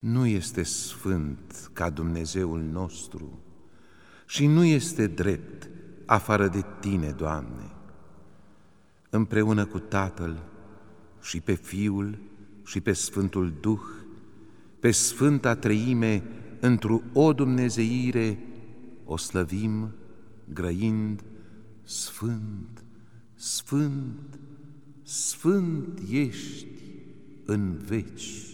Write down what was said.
Nu este sfânt ca Dumnezeul nostru și nu este drept afară de Tine, Doamne. Împreună cu Tatăl și pe Fiul și pe Sfântul Duh, pe Sfânta Treime, într-o o Dumnezeire, o slăvim grăind Sfânt, Sfânt, Sfânt ești în veci.